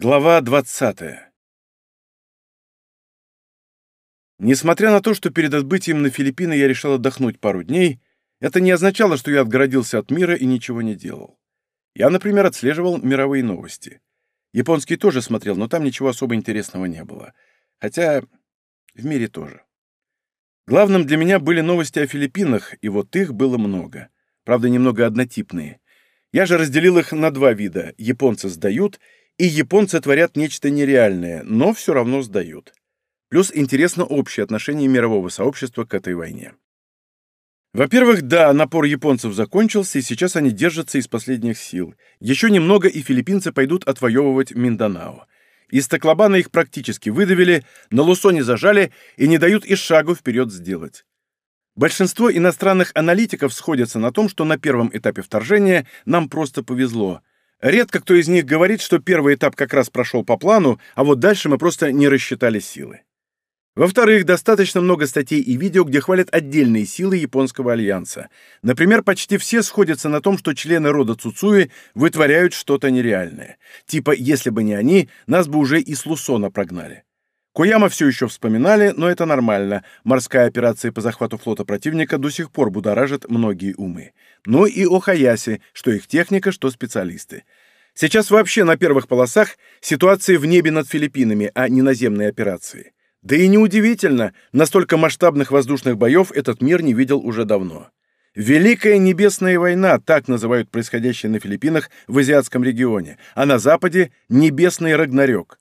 Глава 20. Несмотря на то, что перед отбытием на Филиппины я решил отдохнуть пару дней, это не означало, что я отгородился от мира и ничего не делал. Я, например, отслеживал мировые новости. Японский тоже смотрел, но там ничего особо интересного не было. Хотя в мире тоже. Главным для меня были новости о Филиппинах, и вот их было много. Правда, немного однотипные. Я же разделил их на два вида. Японцы сдают — и японцы творят нечто нереальное, но все равно сдают. Плюс интересно общее отношение мирового сообщества к этой войне. Во-первых, да, напор японцев закончился, и сейчас они держатся из последних сил. Еще немного, и филиппинцы пойдут отвоевывать Минданао. Из Таклобана их практически выдавили, на Лусоне зажали и не дают и шагу вперед сделать. Большинство иностранных аналитиков сходятся на том, что на первом этапе вторжения нам просто повезло. Редко кто из них говорит, что первый этап как раз прошел по плану, а вот дальше мы просто не рассчитали силы. Во-вторых, достаточно много статей и видео, где хвалят отдельные силы японского альянса. Например, почти все сходятся на том, что члены рода Цуцуи вытворяют что-то нереальное. Типа, если бы не они, нас бы уже и с Лусона прогнали. Кояма все еще вспоминали, но это нормально. Морская операция по захвату флота противника до сих пор будоражит многие умы. Ну и Охаяси, что их техника, что специалисты. Сейчас вообще на первых полосах ситуация в небе над Филиппинами, а не наземные операции. Да и неудивительно, настолько масштабных воздушных боев этот мир не видел уже давно. Великая Небесная война, так называют происходящее на Филиппинах в азиатском регионе, а на Западе — Небесный Рагнарёк.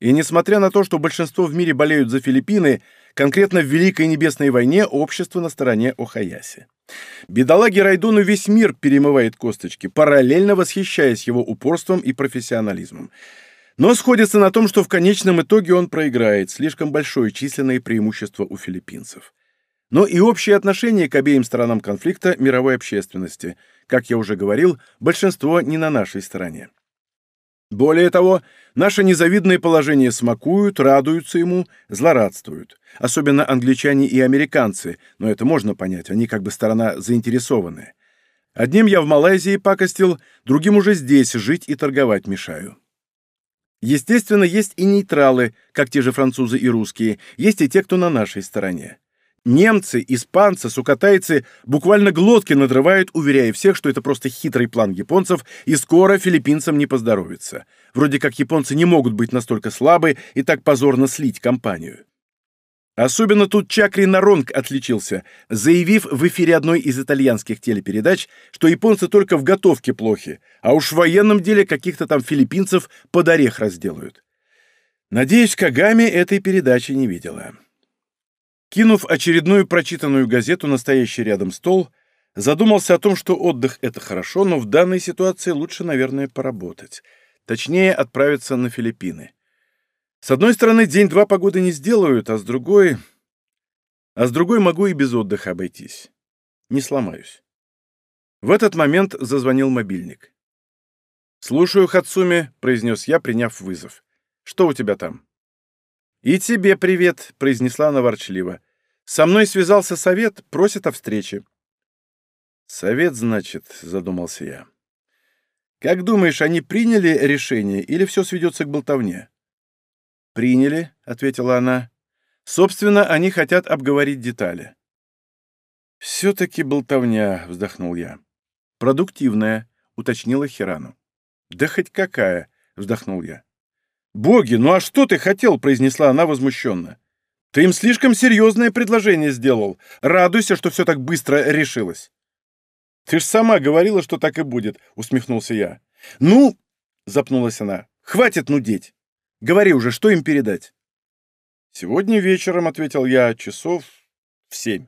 И несмотря на то, что большинство в мире болеют за Филиппины, конкретно в Великой Небесной войне общество на стороне Охаяси. Бедолаге Райдону весь мир перемывает косточки, параллельно восхищаясь его упорством и профессионализмом. Но сходится на том, что в конечном итоге он проиграет, слишком большое численное преимущество у филиппинцев. Но и общее отношение к обеим сторонам конфликта мировой общественности. Как я уже говорил, большинство не на нашей стороне. Более того, наше незавидное положение смакуют, радуются ему, злорадствуют. Особенно англичане и американцы, но это можно понять, они как бы сторона заинтересованная. Одним я в Малайзии пакостил, другим уже здесь жить и торговать мешаю. Естественно, есть и нейтралы, как те же французы и русские, есть и те, кто на нашей стороне. Немцы, испанцы, сукатайцы буквально глотки надрывают, уверяя всех, что это просто хитрый план японцев, и скоро филиппинцам не поздоровится. Вроде как японцы не могут быть настолько слабы и так позорно слить компанию. Особенно тут Чакри Наронг отличился, заявив в эфире одной из итальянских телепередач, что японцы только в готовке плохи, а уж в военном деле каких-то там филиппинцев под орех разделают. Надеюсь, Кагами этой передачи не видела. Кинув очередную прочитанную газету на стоящий рядом стол, задумался о том, что отдых — это хорошо, но в данной ситуации лучше, наверное, поработать. Точнее, отправиться на Филиппины. С одной стороны, день-два погоды не сделают, а с другой... А с другой могу и без отдыха обойтись. Не сломаюсь. В этот момент зазвонил мобильник. «Слушаю, Хацуми», — произнес я, приняв вызов. «Что у тебя там?» «И тебе привет», — произнесла она ворчливо. «Со мной связался совет, просит о встрече». «Совет, значит», — задумался я. «Как думаешь, они приняли решение или все сведется к болтовне?» «Приняли», — ответила она. «Собственно, они хотят обговорить детали». «Все-таки болтовня», — вздохнул я. «Продуктивная», — уточнила Хирану. «Да хоть какая», — вздохнул я. «Боги, ну а что ты хотел?» — произнесла она возмущенно. «Ты им слишком серьезное предложение сделал. Радуйся, что все так быстро решилось». «Ты ж сама говорила, что так и будет», — усмехнулся я. «Ну...» — запнулась она. «Хватит нудеть. Говори уже, что им передать?» «Сегодня вечером», — ответил я, — «часов в семь.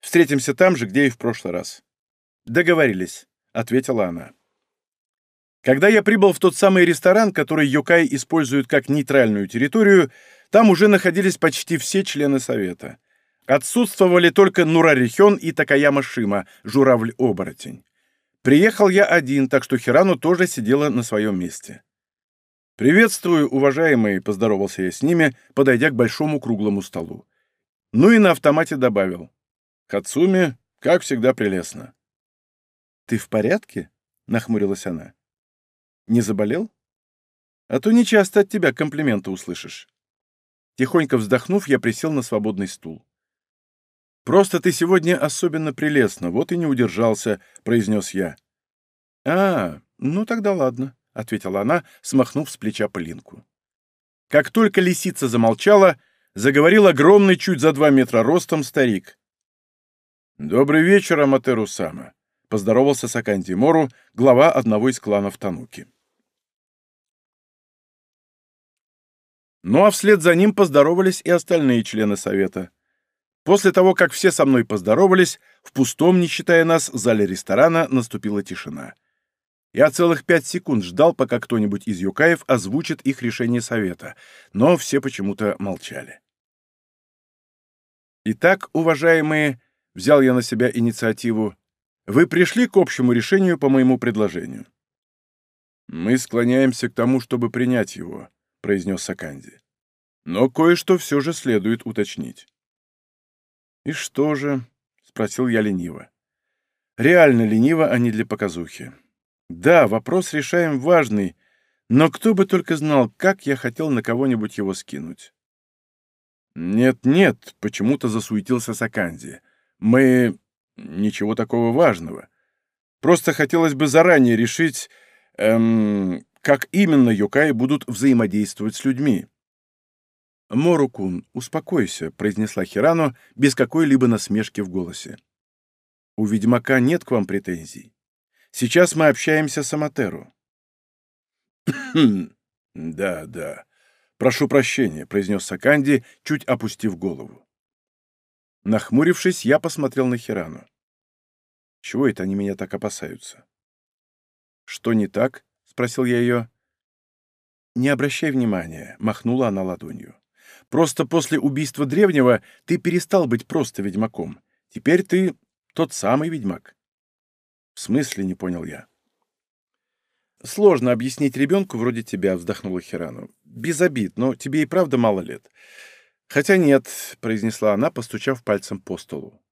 Встретимся там же, где и в прошлый раз». «Договорились», — ответила она. Когда я прибыл в тот самый ресторан, который Йокай использует как нейтральную территорию, там уже находились почти все члены совета. Отсутствовали только Нурарихен и Такаяма Шима, журавль-оборотень. Приехал я один, так что Хирану тоже сидела на своем месте. «Приветствую, уважаемые», — поздоровался я с ними, подойдя к большому круглому столу. Ну и на автомате добавил. «Хацуми, как всегда, прелестно». «Ты в порядке?» — нахмурилась она. Не заболел? А то нечасто от тебя комплименты услышишь. Тихонько вздохнув, я присел на свободный стул. «Просто ты сегодня особенно прелестна, вот и не удержался», — произнес я. «А, ну тогда ладно», — ответила она, смахнув с плеча пылинку. Как только лисица замолчала, заговорил огромный, чуть за два метра ростом старик. «Добрый вечер, Аматеру Сама», — поздоровался Саканти Мору, глава одного из кланов Тануки. Ну а вслед за ним поздоровались и остальные члены совета. После того, как все со мной поздоровались, в пустом, не считая нас, зале ресторана наступила тишина. Я целых пять секунд ждал, пока кто-нибудь из юкаев озвучит их решение совета, но все почему-то молчали. Итак, уважаемые, взял я на себя инициативу, вы пришли к общему решению по моему предложению. Мы склоняемся к тому, чтобы принять его, произнес Саканди. «Но кое-что все же следует уточнить». «И что же?» — спросил я лениво. «Реально лениво, а не для показухи. Да, вопрос решаем важный, но кто бы только знал, как я хотел на кого-нибудь его скинуть». «Нет-нет», — почему-то засуетился Саканди. «Мы... ничего такого важного. Просто хотелось бы заранее решить, эм, как именно Йокаи будут взаимодействовать с людьми. «Морукун, успокойся», — произнесла Хирану без какой-либо насмешки в голосе. «У ведьмака нет к вам претензий. Сейчас мы общаемся с Аматеру». «Да, да. Прошу прощения», — произнес Саканди, чуть опустив голову. Нахмурившись, я посмотрел на Хирану. Чего это они меня так опасаются? Что не так? Спросил я ее. «Не обращай внимания», — махнула она ладонью. «Просто после убийства древнего ты перестал быть просто ведьмаком. Теперь ты тот самый ведьмак». «В смысле?» — не понял я. «Сложно объяснить ребенку вроде тебя», — вздохнула Хирану. «Без обид, но тебе и правда мало лет». «Хотя нет», — произнесла она, постучав пальцем по столу.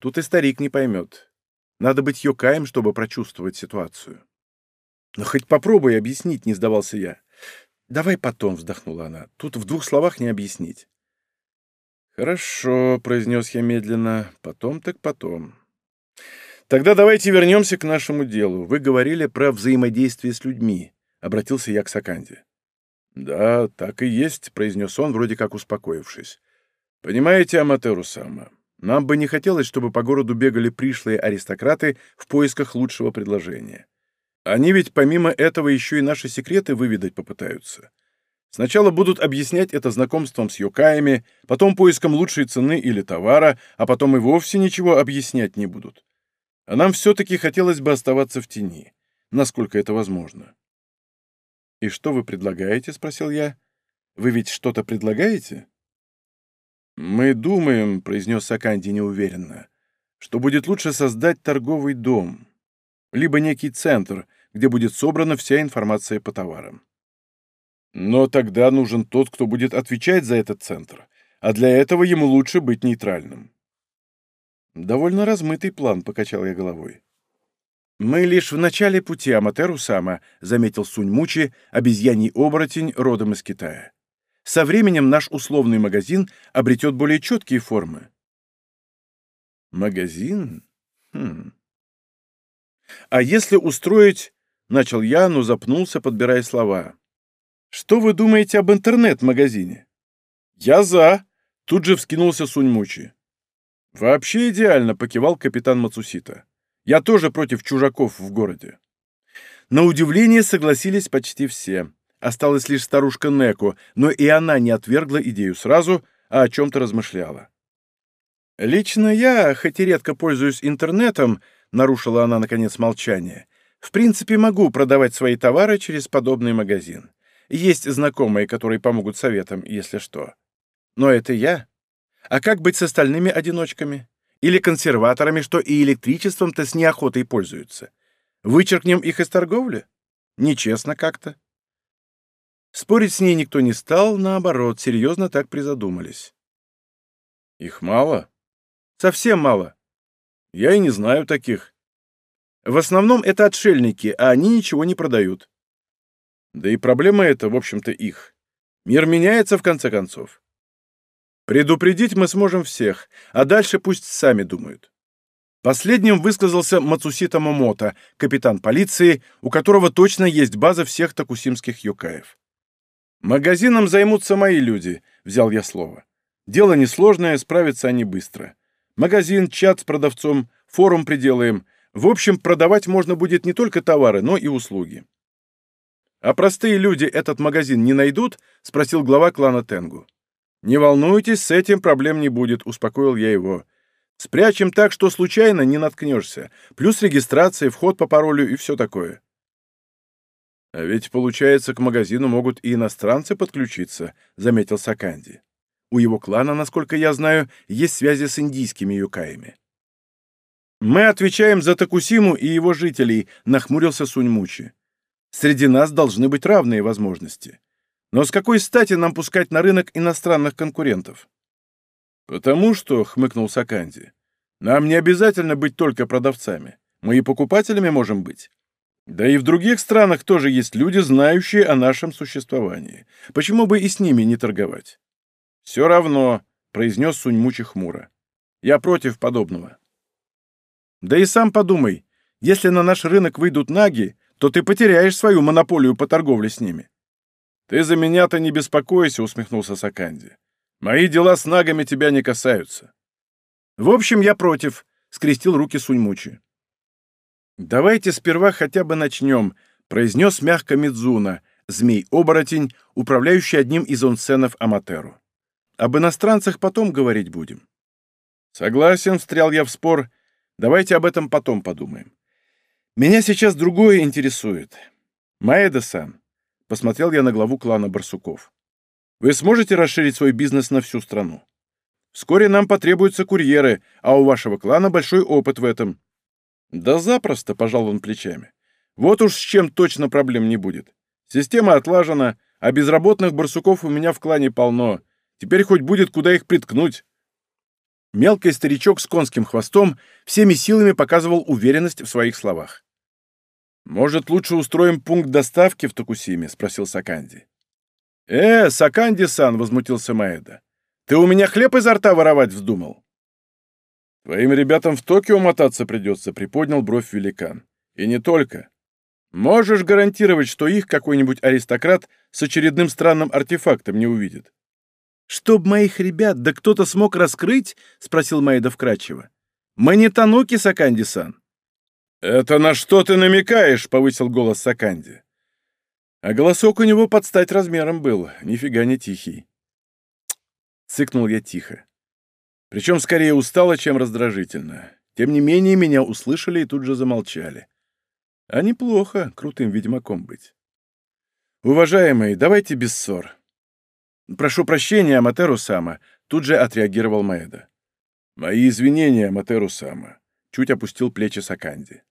«Тут и старик не поймет. Надо быть Йокаем, чтобы прочувствовать ситуацию». «Ну, хоть попробуй объяснить», — не сдавался я. «Давай потом», — вздохнула она. «Тут в двух словах не объяснить». «Хорошо», — произнес я медленно. «Потом так потом». «Тогда давайте вернемся к нашему делу. Вы говорили про взаимодействие с людьми», — обратился я к Саканде. «Да, так и есть», — произнес он, вроде как успокоившись. «Понимаете, Аматеру Сама, нам бы не хотелось, чтобы по городу бегали пришлые аристократы в поисках лучшего предложения. Они ведь помимо этого еще и наши секреты выведать попытаются. Сначала будут объяснять это знакомством с юкаями, потом поиском лучшей цены или товара, а потом и вовсе ничего объяснять не будут. А нам все-таки хотелось бы оставаться в тени, насколько это возможно. «И что вы предлагаете?» — спросил я. «Вы ведь что-то предлагаете?» «Мы думаем», — произнес Саканди неуверенно, «что будет лучше создать торговый дом, либо некий центр, где будет собрана вся информация по товарам. Но тогда нужен тот, кто будет отвечать за этот центр, а для этого ему лучше быть нейтральным. Довольно размытый план, покачал я головой. «Мы лишь в начале пути Аматеру Сама», — заметил Сунь Мучи, обезьяний оборотень родом из Китая. «Со временем наш условный магазин обретет более четкие формы». «Магазин? Хм. А если устроить Начал я, но запнулся, подбирая слова. «Что вы думаете об интернет-магазине?» «Я за!» — тут же вскинулся Суньмучи. «Вообще идеально!» — покивал капитан Мацусита. «Я тоже против чужаков в городе». На удивление согласились почти все. Осталась лишь старушка Неко, но и она не отвергла идею сразу, а о чем-то размышляла. «Лично я, хоть и редко пользуюсь интернетом», — нарушила она, наконец, молчание, в принципе, могу продавать свои товары через подобный магазин. Есть знакомые, которые помогут советом, если что. Но это я. А как быть с остальными одиночками? Или консерваторами, что и электричеством-то с неохотой пользуются? Вычеркнем их из торговли? Нечестно как-то. Спорить с ней никто не стал, наоборот, серьезно так призадумались. Их мало? Совсем мало. Я и не знаю таких. В основном это отшельники, а они ничего не продают. Да и проблема эта, в общем-то, их. Мир меняется, в конце концов. Предупредить мы сможем всех, а дальше пусть сами думают. Последним высказался Мацусита Момото, капитан полиции, у которого точно есть база всех токусимских юкаев. «Магазином займутся мои люди», — взял я слово. «Дело несложное, справятся они быстро. Магазин, чат с продавцом, форум приделаем. В общем, продавать можно будет не только товары, но и услуги». «А простые люди этот магазин не найдут?» — спросил глава клана Тенгу. «Не волнуйтесь, с этим проблем не будет», — успокоил я его. Спрячем так, что случайно не наткнешься. Плюс регистрация, вход по паролю и все такое. А ведь, получается, к магазину могут и иностранцы подключиться, заметил Саканди. У его клана, насколько я знаю, есть связи с индийскими юкаями. Мы отвечаем за Такусиму и его жителей, нахмурился Суньмучи. Среди нас должны быть равные возможности. Но с какой стати нам пускать на рынок иностранных конкурентов? «Потому что», — хмыкнул Саканди, — «нам не обязательно быть только продавцами. Мы и покупателями можем быть. Да и в других странах тоже есть люди, знающие о нашем существовании. Почему бы и с ними не торговать?» «Все равно», — произнес Суньмучи хмуро. «Я против подобного». «Да и сам подумай, если на наш рынок выйдут наги, то ты потеряешь свою монополию по торговле с ними». «Ты за меня-то не беспокойся», — усмехнулся Саканди. Мои дела с нагами тебя не касаются. В общем, я против, — скрестил руки Суньмучи. Давайте сперва хотя бы начнем, — произнес мягко Мидзуна, змей-оборотень, управляющий одним из онсенов Аматеру. Об иностранцах потом говорить будем. Согласен, встрял я в спор. Давайте об этом потом подумаем. Меня сейчас другое интересует. Маэда-сан, — посмотрел я на главу клана Барсуков. Вы сможете расширить свой бизнес на всю страну? Вскоре нам потребуются курьеры, а у вашего клана большой опыт в этом». «Да запросто», — пожал он плечами. «Вот уж с чем точно проблем не будет. Система отлажена, а безработных барсуков у меня в клане полно. Теперь хоть будет куда их приткнуть». Мелкий старичок с конским хвостом всеми силами показывал уверенность в своих словах. «Может, лучше устроим пункт доставки в Токусиме?» — спросил Саканди. «Э, Саканди-сан!» — возмутился Маэда. «Ты у меня хлеб изо рта воровать вздумал?» «Твоим ребятам в Токио мотаться придется», — приподнял бровь великан. «И не только. Можешь гарантировать, что их какой-нибудь аристократ с очередным странным артефактом не увидит?» «Чтоб моих ребят да кто-то смог раскрыть?» — спросил Маэда вкратчиво. «Мы не тануки, Саканди-сан». «Это на что ты намекаешь?» — повысил голос Саканди. А голосок у него под стать размером был, нифига не тихий. Цыкнул я тихо. Причем скорее устало, чем раздражительно. Тем не менее, меня услышали и тут же замолчали. А неплохо крутым ведьмаком быть. «Уважаемый, давайте без ссор». «Прошу прощения, Аматеру-сама», — тут же отреагировал Маэда. «Мои извинения, Аматеру-сама», — чуть опустил плечи Саканди.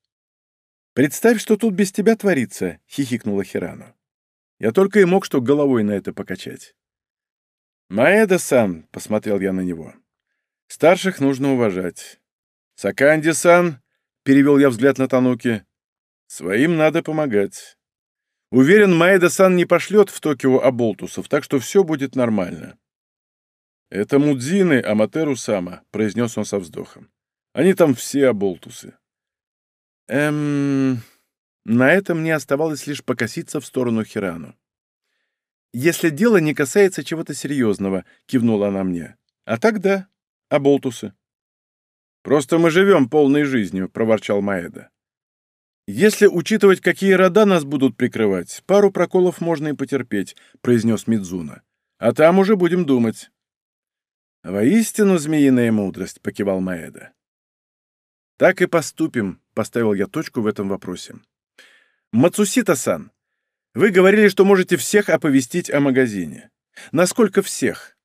«Представь, что тут без тебя творится», — хихикнула Хирану. Я только и мог что головой на это покачать. «Маэда-сан», — посмотрел я на него, — «старших нужно уважать». «Саканди-сан», — перевел я взгляд на Тануки, — «своим надо помогать». Уверен, Маэда-сан не пошлет в Токио оболтусов, так что все будет нормально. «Это Мудзины Аматеру-сама», — произнес он со вздохом. «Они там все оболтусы». «Эм...» На этом мне оставалось лишь покоситься в сторону Хирану. «Если дело не касается чего-то серьезного», — кивнула она мне. «А тогда? А болтусы?» «Просто мы живем полной жизнью», — проворчал Маэда. «Если учитывать, какие рода нас будут прикрывать, пару проколов можно и потерпеть», — произнес Мидзуна. «А там уже будем думать». «Воистину змеиная мудрость», — покивал Маэда. «Так и поступим», — поставил я точку в этом вопросе. Мацусита-сан, вы говорили, что можете всех оповестить о магазине. Насколько всех?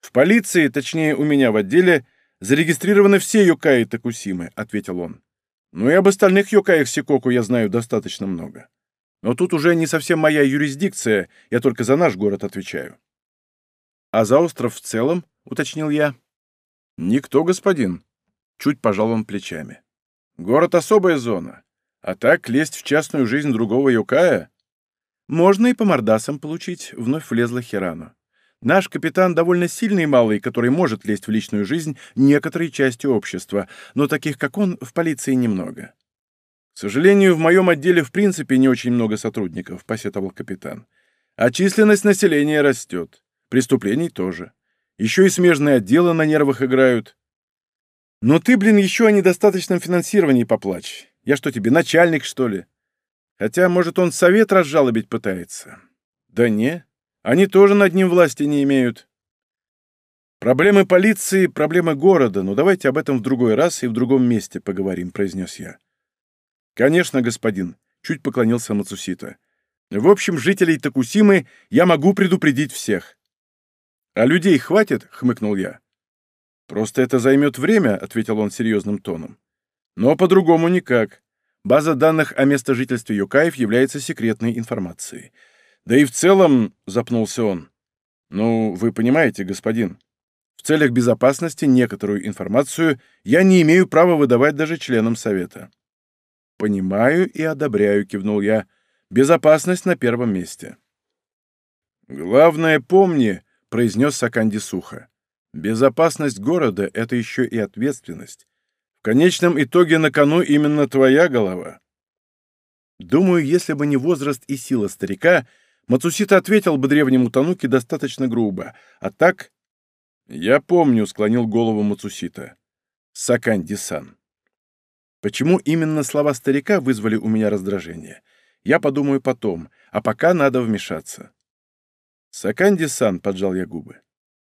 В полиции, точнее, у меня в отделе, зарегистрированы все Йокаи Такусимы, ответил он. Ну и об остальных Йокаях Сикоку я знаю достаточно много. Но тут уже не совсем моя юрисдикция, я только за наш город отвечаю. А за остров в целом, уточнил я. Никто, господин. Чуть пожал он плечами. Город — особая зона. А так лезть в частную жизнь другого юкая? «Можно и по мордасам получить», — вновь влезла Хирану. «Наш капитан довольно сильный малый, который может лезть в личную жизнь некоторой части общества, но таких, как он, в полиции немного». «К сожалению, в моем отделе в принципе не очень много сотрудников», — посетовал капитан. «А численность населения растет. Преступлений тоже. Еще и смежные отделы на нервах играют. Но ты, блин, еще о недостаточном финансировании поплачь. Я что тебе, начальник, что ли? Хотя, может, он совет разжалобить пытается. Да не, они тоже над ним власти не имеют. Проблемы полиции — проблемы города, но давайте об этом в другой раз и в другом месте поговорим, — произнес я. Конечно, господин, — чуть поклонился Мацусита. В общем, жителей Такусимы я могу предупредить всех. А людей хватит, — хмыкнул я. «Просто это займет время», — ответил он серьезным тоном. «Но по-другому никак. База данных о местожительстве Юкаев является секретной информацией. Да и в целом, — запнулся он, — ну, вы понимаете, господин, в целях безопасности некоторую информацию я не имею права выдавать даже членам Совета». «Понимаю и одобряю», — кивнул я. «Безопасность на первом месте». «Главное, помни», — произнес Саканди сухо. Безопасность города — это еще и ответственность. В конечном итоге на кону именно твоя голова. Думаю, если бы не возраст и сила старика, Мацусита ответил бы древнему Тануке достаточно грубо. А так... Я помню, — склонил голову Мацусита. Саканди-сан. Почему именно слова старика вызвали у меня раздражение? Я подумаю потом, а пока надо вмешаться. Саканди-сан, — поджал я губы.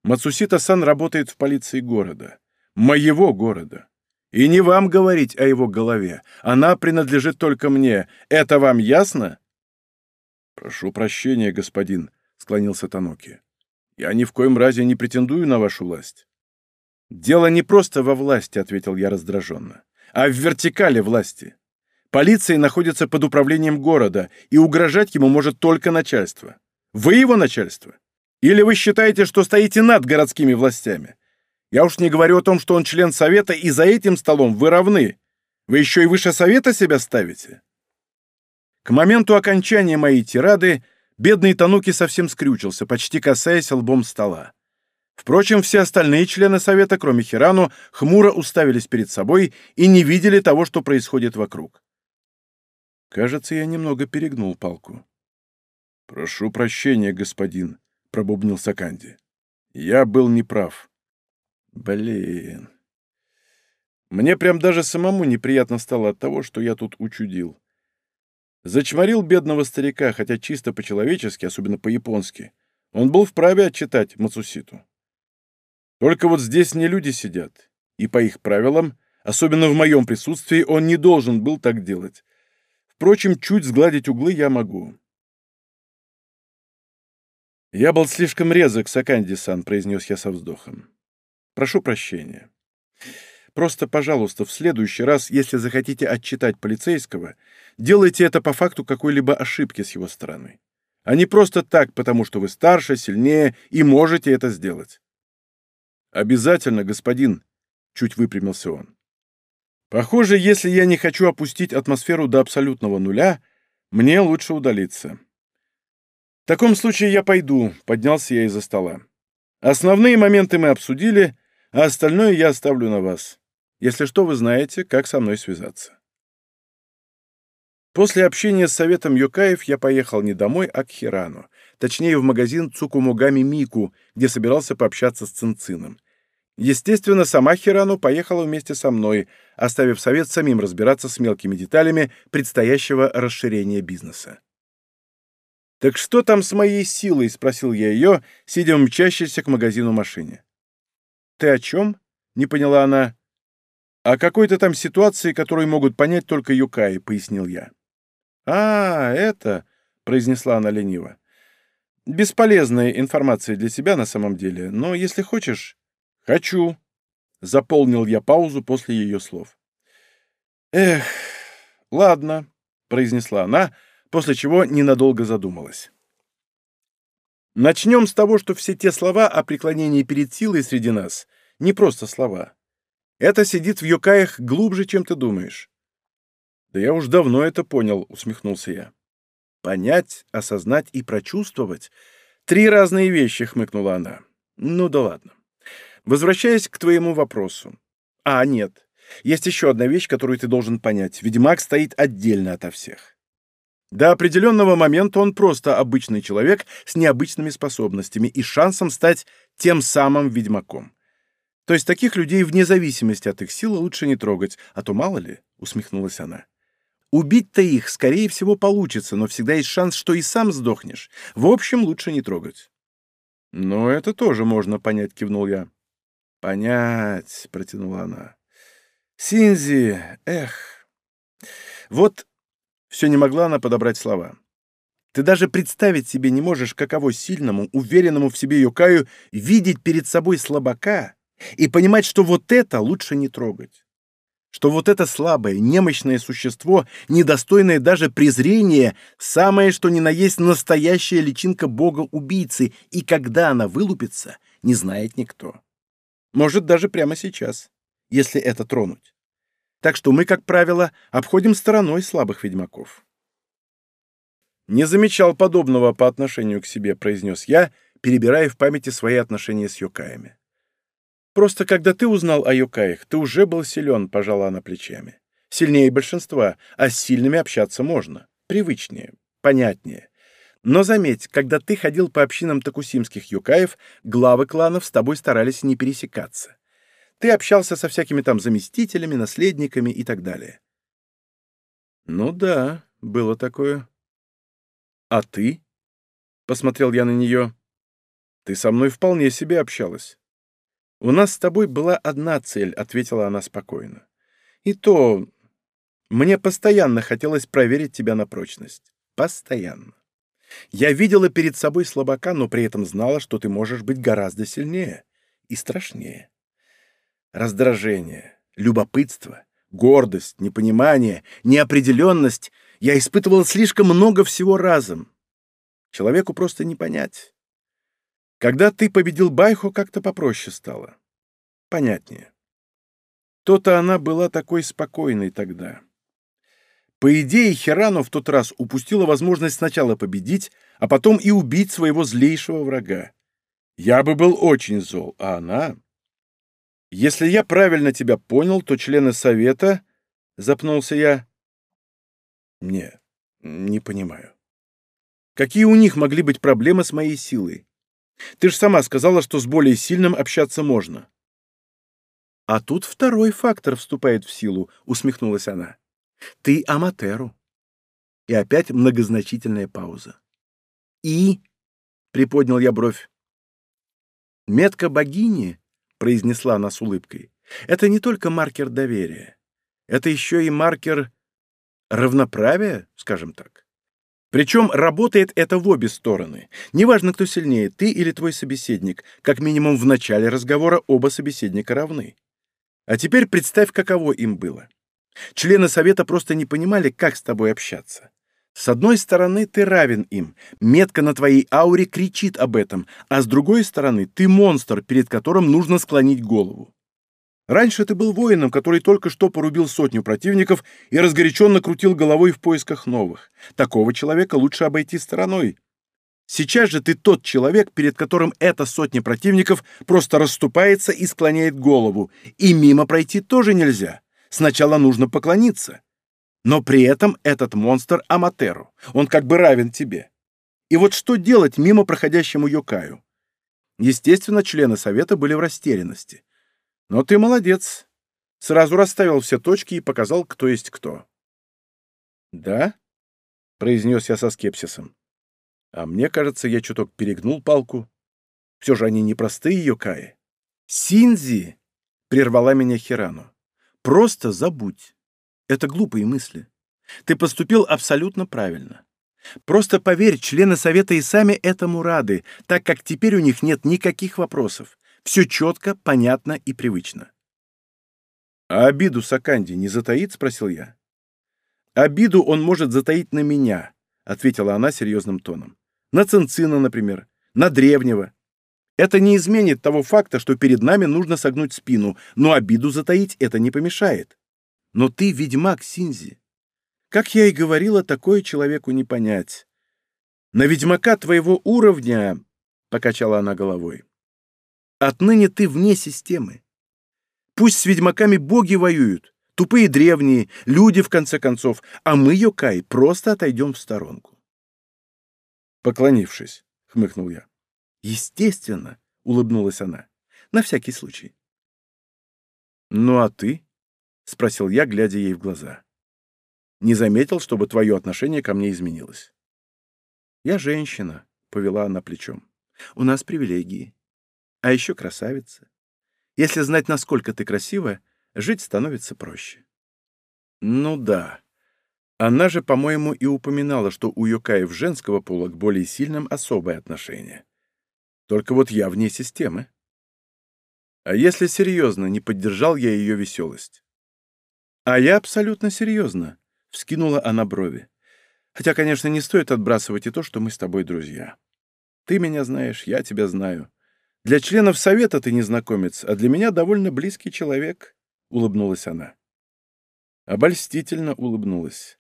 Мацусита-сан работает в полиции города. Моего города. И не вам говорить о его голове. Она принадлежит только мне. Это вам ясно? Прошу прощения, господин, склонился Таноки. Я ни в коем разе не претендую на вашу власть. Дело не просто во власти, ответил я раздраженно, а в вертикали власти. Полиция находится под управлением города, и угрожать ему может только начальство. Вы его начальство. Или вы считаете, что стоите над городскими властями? Я уж не говорю о том, что он член совета, и за этим столом вы равны. Вы еще и выше совета себя ставите. К моменту окончания моей тирады бедный Тануки совсем скрючился, почти касаясь лбом стола. Впрочем, все остальные члены совета, кроме Хирану, хмуро уставились перед собой и не видели того, что происходит вокруг. Кажется, я немного перегнул палку. «Прошу прощения, господин», пробубнил Саканди. «Я был неправ». «Блин...» Мне прям даже самому неприятно стало от того, что я тут учудил. Зачморил бедного старика, хотя чисто по-человечески, особенно по-японски. Он был вправе отчитать Мацуситу. Только вот здесь не люди сидят, и по их правилам, особенно в моем присутствии, он не должен был так делать. Впрочем, чуть сгладить углы я могу. «Я был слишком резок, Саканди-сан», — произнес я со вздохом. «Прошу прощения. Просто, пожалуйста, в следующий раз, если захотите отчитать полицейского, делайте это по факту какой-либо ошибки с его стороны, а не просто так, потому что вы старше, сильнее и можете это сделать». «Обязательно, господин», — чуть выпрямился он. «Похоже, если я не хочу опустить атмосферу до абсолютного нуля, мне лучше удалиться». «В таком случае я пойду», — поднялся я из-за стола. «Основные моменты мы обсудили, а остальное я оставлю на вас. Если что, вы знаете, как со мной связаться». После общения с советом Юкаев я поехал не домой, а к Хирану, точнее в магазин Цукумугами Мику, где собирался пообщаться с Цинцином. Естественно, сама Хирану поехала вместе со мной, оставив совет самим разбираться с мелкими деталями предстоящего расширения бизнеса. «Так что там с моей силой?» — спросил я ее, сидя в мчащейся к магазину машине. «Ты о чем?» — не поняла она. «О какой-то там ситуации, которую могут понять только Юкаи», — пояснил я. «А, это...» — произнесла она лениво. «Бесполезная информация для тебя на самом деле, но если хочешь...» «Хочу», — заполнил я паузу после ее слов. «Эх, ладно», — произнесла она, — после чего ненадолго задумалась. Начнем с того, что все те слова о преклонении перед силой среди нас — не просто слова. Это сидит в юкаях глубже, чем ты думаешь. «Да я уж давно это понял», — усмехнулся я. Понять, осознать и прочувствовать — три разные вещи, хмыкнула она. Ну да ладно. Возвращаясь к твоему вопросу. А, нет. Есть еще одна вещь, которую ты должен понять. Ведьмак стоит отдельно ото всех. До определенного момента он просто обычный человек с необычными способностями и шансом стать тем самым ведьмаком. То есть таких людей вне зависимости от их силы лучше не трогать, а то мало ли, — усмехнулась она. Убить-то их, скорее всего, получится, но всегда есть шанс, что и сам сдохнешь. В общем, лучше не трогать. «Но это тоже можно понять», — кивнул я. «Понять», — протянула она. «Синзи, эх. Вот...» Все не могла она подобрать слова. «Ты даже представить себе не можешь, каково сильному, уверенному в себе Юкаю видеть перед собой слабака и понимать, что вот это лучше не трогать. Что вот это слабое, немощное существо, недостойное даже презрения, самое что ни на есть настоящая личинка бога-убийцы, и когда она вылупится, не знает никто. Может, даже прямо сейчас, если это тронуть. Так что мы, как правило, обходим стороной слабых ведьмаков. «Не замечал подобного по отношению к себе», — произнес я, перебирая в памяти свои отношения с Йокаями. «Просто когда ты узнал о Йокаях, ты уже был силен», — пожала она плечами. «Сильнее большинства, а с сильными общаться можно. Привычнее, понятнее. Но заметь, когда ты ходил по общинам такусимских юкаев, главы кланов с тобой старались не пересекаться. Ты общался со всякими там заместителями, наследниками и так далее. Ну да, было такое. А ты? Посмотрел я на нее. Ты со мной вполне себе общалась. У нас с тобой была одна цель, ответила она спокойно. И то мне постоянно хотелось проверить тебя на прочность. Постоянно. Я видела перед собой слабака, но при этом знала, что ты можешь быть гораздо сильнее и страшнее. Раздражение, любопытство, гордость, непонимание, неопределенность — я испытывал слишком много всего разом. Человеку просто не понять. Когда ты победил Байху, как-то попроще стало. Понятнее. То-то она была такой спокойной тогда. По идее, Хирану в тот раз упустила возможность сначала победить, а потом и убить своего злейшего врага. Я бы был очень зол, а она... Если я правильно тебя понял, то члены совета... Запнулся я. Не, не понимаю. Какие у них могли быть проблемы с моей силой? Ты же сама сказала, что с более сильным общаться можно. А тут второй фактор вступает в силу, усмехнулась она. Ты Аматеру. И опять многозначительная пауза. И, приподнял я бровь. Метка богини, произнесла она с улыбкой, это не только маркер доверия. Это еще и маркер равноправия, скажем так. Причем работает это в обе стороны. Неважно, кто сильнее, ты или твой собеседник, как минимум в начале разговора оба собеседника равны. А теперь представь, каково им было. Члены совета просто не понимали, как с тобой общаться. С одной стороны, ты равен им, метка на твоей ауре кричит об этом, а с другой стороны, ты монстр, перед которым нужно склонить голову. Раньше ты был воином, который только что порубил сотню противников и разгоряченно крутил головой в поисках новых. Такого человека лучше обойти стороной. Сейчас же ты тот человек, перед которым эта сотня противников просто расступается и склоняет голову, и мимо пройти тоже нельзя. Сначала нужно поклониться. Но при этом этот монстр Аматеру. Он как бы равен тебе. И вот что делать мимо проходящему Йокаю? Естественно, члены совета были в растерянности. Но ты молодец. Сразу расставил все точки и показал, кто есть кто. «Да?» — произнес я со скепсисом. «А мне кажется, я чуток перегнул палку. Все же они непростые Йокаи». «Синзи!» — прервала меня Хирану. Просто забудь. Это глупые мысли. Ты поступил абсолютно правильно. Просто поверь, члены Совета и сами этому рады, так как теперь у них нет никаких вопросов. Все четко, понятно и привычно. «А обиду Саканди не затаит?» — спросил я. «Обиду он может затаить на меня», — ответила она серьезным тоном. «На Цинцина, например, на Древнего. Это не изменит того факта, что перед нами нужно согнуть спину, но обиду затаить это не помешает. Но ты ведьмак, Синзи. Как я и говорила, такое человеку не понять. На ведьмака твоего уровня, — покачала она головой, — отныне ты вне системы. Пусть с ведьмаками боги воюют, тупые древние, люди, в конце концов, а мы, Йокай, просто отойдем в сторонку. Поклонившись, — хмыкнул я. Естественно, — улыбнулась она, — на всякий случай. Ну а ты? — спросил я, глядя ей в глаза. Не заметил, чтобы твое отношение ко мне изменилось. «Я женщина», — повела она плечом. «У нас привилегии. А еще красавица. Если знать, насколько ты красива, жить становится проще». «Ну да. Она же, по-моему, и упоминала, что у Йокаев женского пола к более сильным особое отношение. Только вот я вне системы. А если серьезно, не поддержал я ее веселость?» «А я абсолютно серьезно», — вскинула она брови. Хотя, конечно, не стоит отбрасывать и то, что мы с тобой друзья. Ты меня знаешь, я тебя знаю. Для членов совета ты незнакомец, а для меня довольно близкий человек», — улыбнулась она. Обольстительно улыбнулась.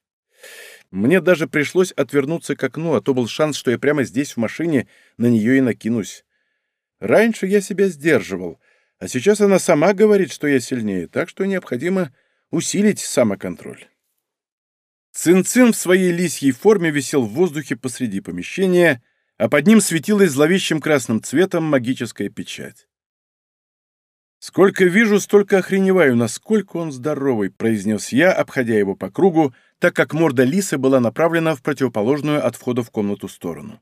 Мне даже пришлось отвернуться к окну, а то был шанс, что я прямо здесь в машине на нее и накинусь. Раньше я себя сдерживал, а сейчас она сама говорит, что я сильнее, так что необходимо усилить самоконтроль. Цин-цин в своей лисьей форме висел в воздухе посреди помещения, а под ним светилась зловещим красным цветом магическая печать. «Сколько вижу, столько охреневаю, насколько он здоровый», — произнес я, обходя его по кругу, так как морда лисы была направлена в противоположную от входа в комнату сторону.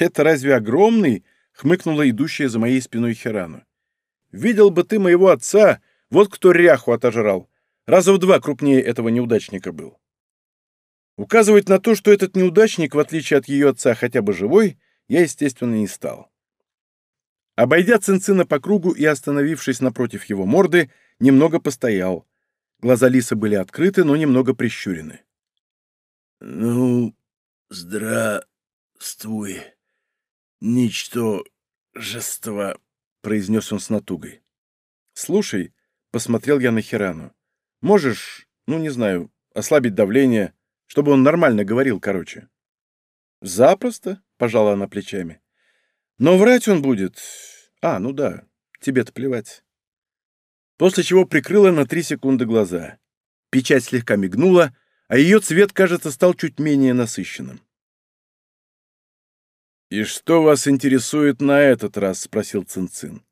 «Это разве огромный?» — хмыкнула идущая за моей спиной Херану. «Видел бы ты моего отца, вот кто ряху отожрал. Раза в два крупнее этого неудачника был». Указывать на то, что этот неудачник, в отличие от ее отца, хотя бы живой, я, естественно, не стал. Обойдя Цинцина по кругу и остановившись напротив его морды, немного постоял. Глаза лиса были открыты, но немного прищурены. «Ну, здравствуй, ничтожество», — произнес он с натугой. «Слушай», — посмотрел я на Хирану, — «можешь, ну, не знаю, ослабить давление, чтобы он нормально говорил, короче. Запросто, пожала она плечами. Но врать он будет. А, ну да, тебе-то плевать. После чего прикрыла на три секунды глаза. Печать слегка мигнула, а ее цвет, кажется, стал чуть менее насыщенным. «И что вас интересует на этот раз?» — спросил Цинцин.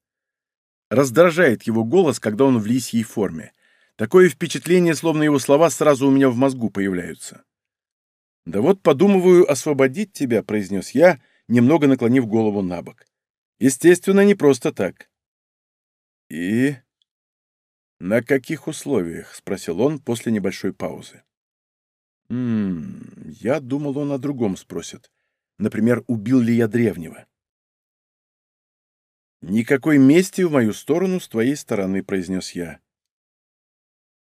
Раздражает его голос, когда он в лисьей форме. Такое впечатление, словно его слова сразу у меня в мозгу появляются. «Да вот подумываю освободить тебя», — произнес я, немного наклонив голову на бок. «Естественно, не просто так». «И на каких условиях?» — спросил он после небольшой паузы. «Ммм, я думал, он о другом спросит. Например, убил ли я древнего?» «Никакой мести в мою сторону с твоей стороны», — произнес я.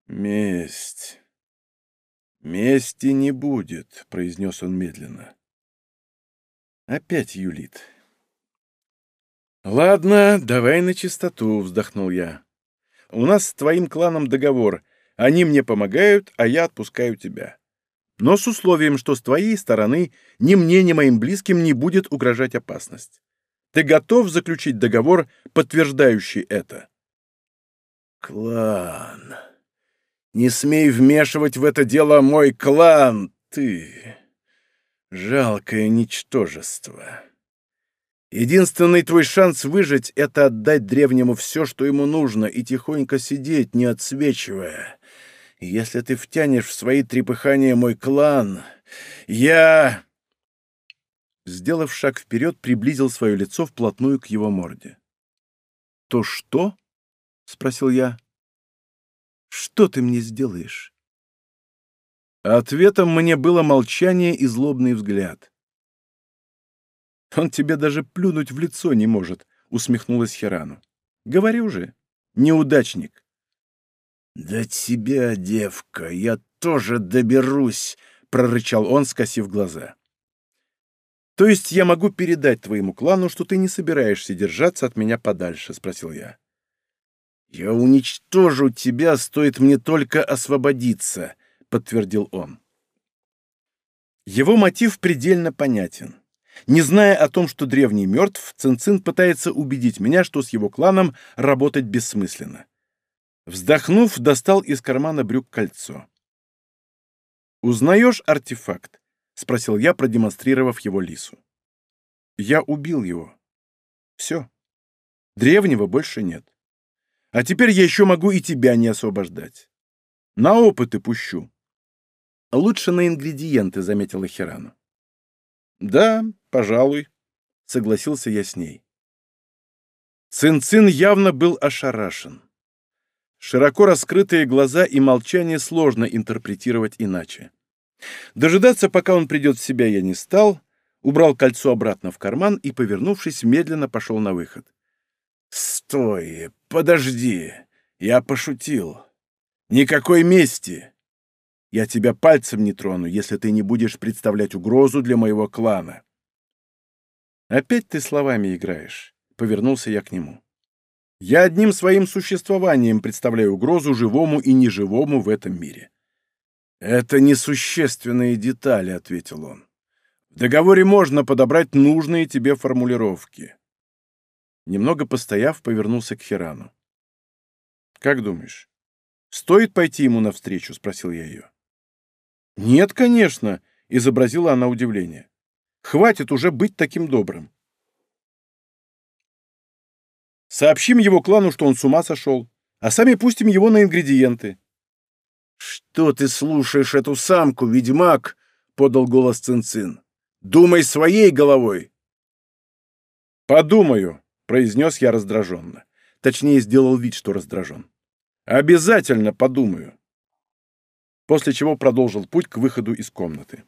«Месть. Мести не будет», — произнес он медленно. Опять юлит. «Ладно, давай на чистоту», — вздохнул я. «У нас с твоим кланом договор. Они мне помогают, а я отпускаю тебя. Но с условием, что с твоей стороны ни мне, ни моим близким не будет угрожать опасность. Ты готов заключить договор, подтверждающий это?» «Клан», не смей вмешивать в это дело мой клан, ты. Жалкое ничтожество. Единственный твой шанс выжить — это отдать древнему все, что ему нужно, и тихонько сидеть, не отсвечивая. Если ты втянешь в свои трепыхания мой клан, я...» Сделав шаг вперед, приблизил свое лицо вплотную к его морде. «То что?» — спросил я. Что ты мне сделаешь?» Ответом мне было молчание и злобный взгляд. «Он тебе даже плюнуть в лицо не может», — усмехнулась Херану. «Говори уже, неудачник». «До тебя, девка, я тоже доберусь», — прорычал он, скосив глаза. «То есть я могу передать твоему клану, что ты не собираешься держаться от меня подальше?» — спросил я. «Я уничтожу тебя, стоит мне только освободиться», — подтвердил он. Его мотив предельно понятен. Не зная о том, что древний мертв, Цинцин пытается убедить меня, что с его кланом работать бессмысленно. Вздохнув, достал из кармана брюк кольцо. «Узнаешь артефакт?» — спросил я, продемонстрировав его лису. «Я убил его. Все. Древнего больше нет. А теперь я еще могу и тебя не освобождать. На опыты пущу». «Лучше на ингредиенты», — заметила Хирану. «Да, пожалуй», — согласился я с ней. Цин-Цин явно был ошарашен. Широко раскрытые глаза и молчание сложно интерпретировать иначе. Дожидаться, пока он придет в себя, я не стал, убрал кольцо обратно в карман и, повернувшись, медленно пошел на выход. «Стой! Подожди! Я пошутил! Никакой мести! Я тебя пальцем не трону, если ты не будешь представлять угрозу для моего клана!» «Опять ты словами играешь», — повернулся я к нему. «Я одним своим существованием представляю угрозу живому и неживому в этом мире. «Это несущественные детали», — ответил он. «В договоре можно подобрать нужные тебе формулировки». Немного постояв, повернулся к Хирану. «Как думаешь, стоит пойти ему навстречу?» — спросил я ее. «Нет, конечно», — изобразила она удивление. «Хватит уже быть таким добрым». «Сообщим его клану, что он с ума сошел, а сами пустим его на ингредиенты. «Что ты слушаешь эту самку, ведьмак?» — подал голос Цинцин. «Думай своей головой!» «Подумаю», — произнес я раздраженно. Точнее, сделал вид, что раздражен. «Обязательно подумаю». После чего продолжил путь к выходу из комнаты.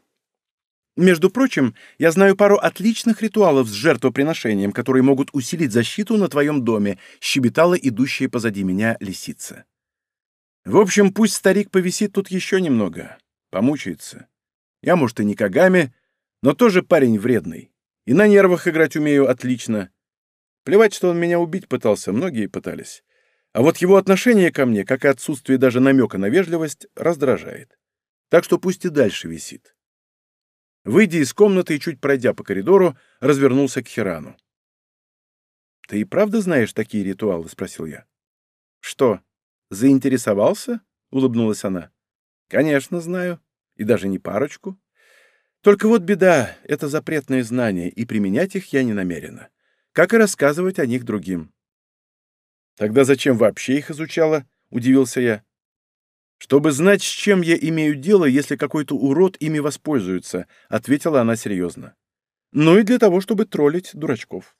Между прочим, я знаю пару отличных ритуалов с жертвоприношением, которые могут усилить защиту на твоем доме, щебетала идущая позади меня лисица. В общем, пусть старик повисит тут еще немного, помучается. Я, может, и не Кагами, но тоже парень вредный. И на нервах играть умею отлично. Плевать, что он меня убить пытался, многие пытались. А вот его отношение ко мне, как и отсутствие даже намека на вежливость, раздражает. Так что пусть и дальше висит. Выйдя из комнаты и чуть пройдя по коридору, развернулся к Хирану. «Ты и правда знаешь такие ритуалы?» — спросил я. «Что, «Заинтересовался?» — улыбнулась она. «Конечно, знаю. И даже не парочку. Только вот беда — это запретные знания, и применять их я не намерена. Как и рассказывать о них другим». «Тогда зачем вообще их изучала?» — удивился я. «Чтобы знать, с чем я имею дело, если какой-то урод ими воспользуется», — ответила она серьезно. «Ну и для того, чтобы троллить дурачков».